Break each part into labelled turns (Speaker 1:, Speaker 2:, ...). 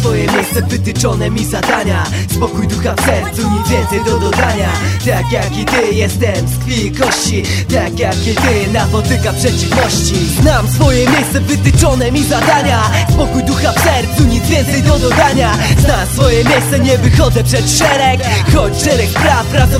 Speaker 1: swoje miejsce, wytyczone mi zadania. Spokój ducha w sercu, nic więcej do dodania. Tak jak i ty, jestem z krwi kości. Tak jak i ty, napotykam przeciwności. Znam swoje miejsce, wytyczone mi zadania. Spokój ducha w sercu, nic więcej do dodania. Znam swoje miejsce, nie wychodzę przed szereg. Choć szereg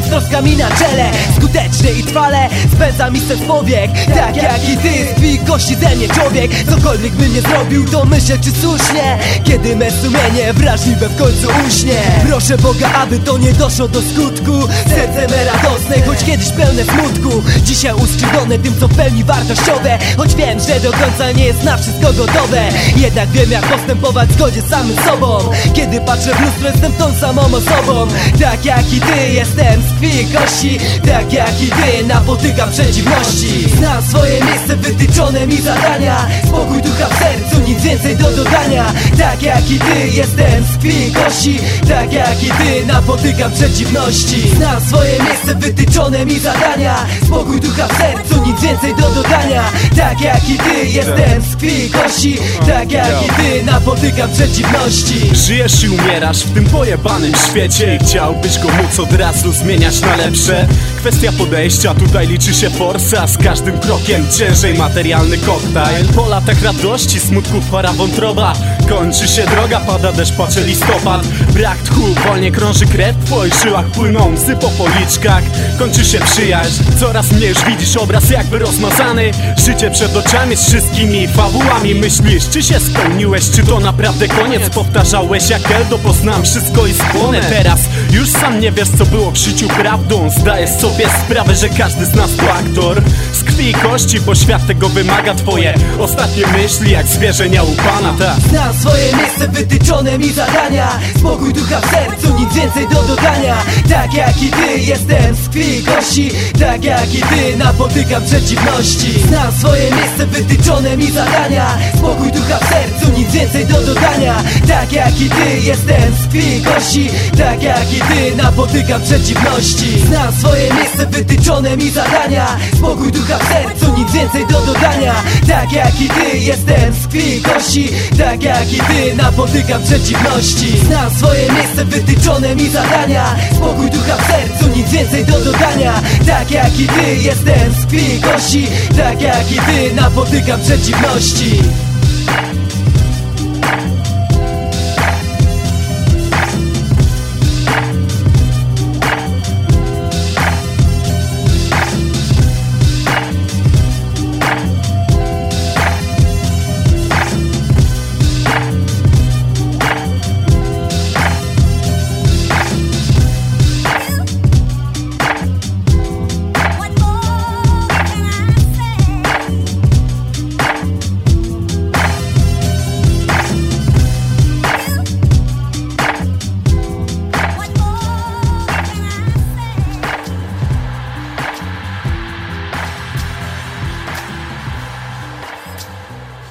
Speaker 1: z troskami na czele. Skutecznie i trwale spędzam mi sen powiek Tak jak i ty, z krwi i kości ze mnie człowiek. Cokolwiek bym nie zrobił, to myślę czy słusznie. Kiedy me sumienie wrażliwe w końcu uśnie. Proszę Boga, aby to nie doszło do skutku. Serce me radosne, choć kiedyś pełne smutku. Dzisiaj uskrzydlone tym co w pełni wartościowe. Choć wiem, że do końca nie jest na wszystko gotowe. Jednak wiem jak postępować w zgodzie z samym sobą. Kiedy patrzę w lustro jestem tą samą osobą. Tak jak i ty jestem z krwi i kości Tak jak i ty napotykam przeciwności. Znam swoje miejsce, wytyczone mi zadania. Spokój ducha w sercu, nic więcej do dodania. Tak jak i ty jestem z krwi i kości. Tak jak i ty napotykam przeciwności. Znam swoje miejsce, wytyczone mi zadania. Spokój ducha w sercu, nic więcej do dodania. Tak jak i ty jestem z krwi i kości. Tak jak i ty napotykam przeciwności.
Speaker 2: Żyjesz i umierasz w tym pojebanym świecie. I chciałbyś go móc od razu zmieniać na lepsze. Kwestia podejścia, tutaj liczy się forsa. Z każdym krokiem ciężej materialny koktajl. Po latach radości, smutku chora wątroba. Kończy się droga, pada deszcz, patrzę listopad. Brak tchu, wolnie krąży krew W twoich żyłach płyną łzy po policzkach. Kończy się przyjaźń, coraz mniej już widzisz obraz jakby rozmazany. Życie przed oczami z wszystkimi fabułami. Myślisz, czy się spełniłeś, czy to naprawdę koniec? Powtarzałeś jak Eldo, poznam wszystko i spłonę. Teraz już sam nie wiesz co było w życiu prawdą Zdajesz sobie sprawę, że każdy z nas to aktor Z krwi i kości, bo świat tego wymaga. Twoje ostatnie myśli jak zwierzenia u pana, tak.
Speaker 1: Znam swoje miejsce, wytyczone mi zadania. Spokój ducha w sercu, nic więcej do dodania. Tak jak i ty, jestem z krwi kości. Tak jak i ty, napotykam przeciwności. Znam swoje miejsce, wytyczone mi zadania. Spokój ducha w sercu, nic więcej do dodania. Tak jak i ty, jestem z krwi kości. Tak jak i ty, napotykam przeciwności. Znam swoje miejsce, wytyczone mi zadania. Spokój ducha w sercu, nic więcej do dodania. Tak jak i ty, jestem z krwi kości. Tak jak i ty, napotykam przeciwności. Znam swoje miejsce, wytyczone mi zadania. Spokój ducha w sercu, nic więcej do dodania. Tak jak i ty, jestem z krwi kości. Tak jak i ty, napotykam przeciwności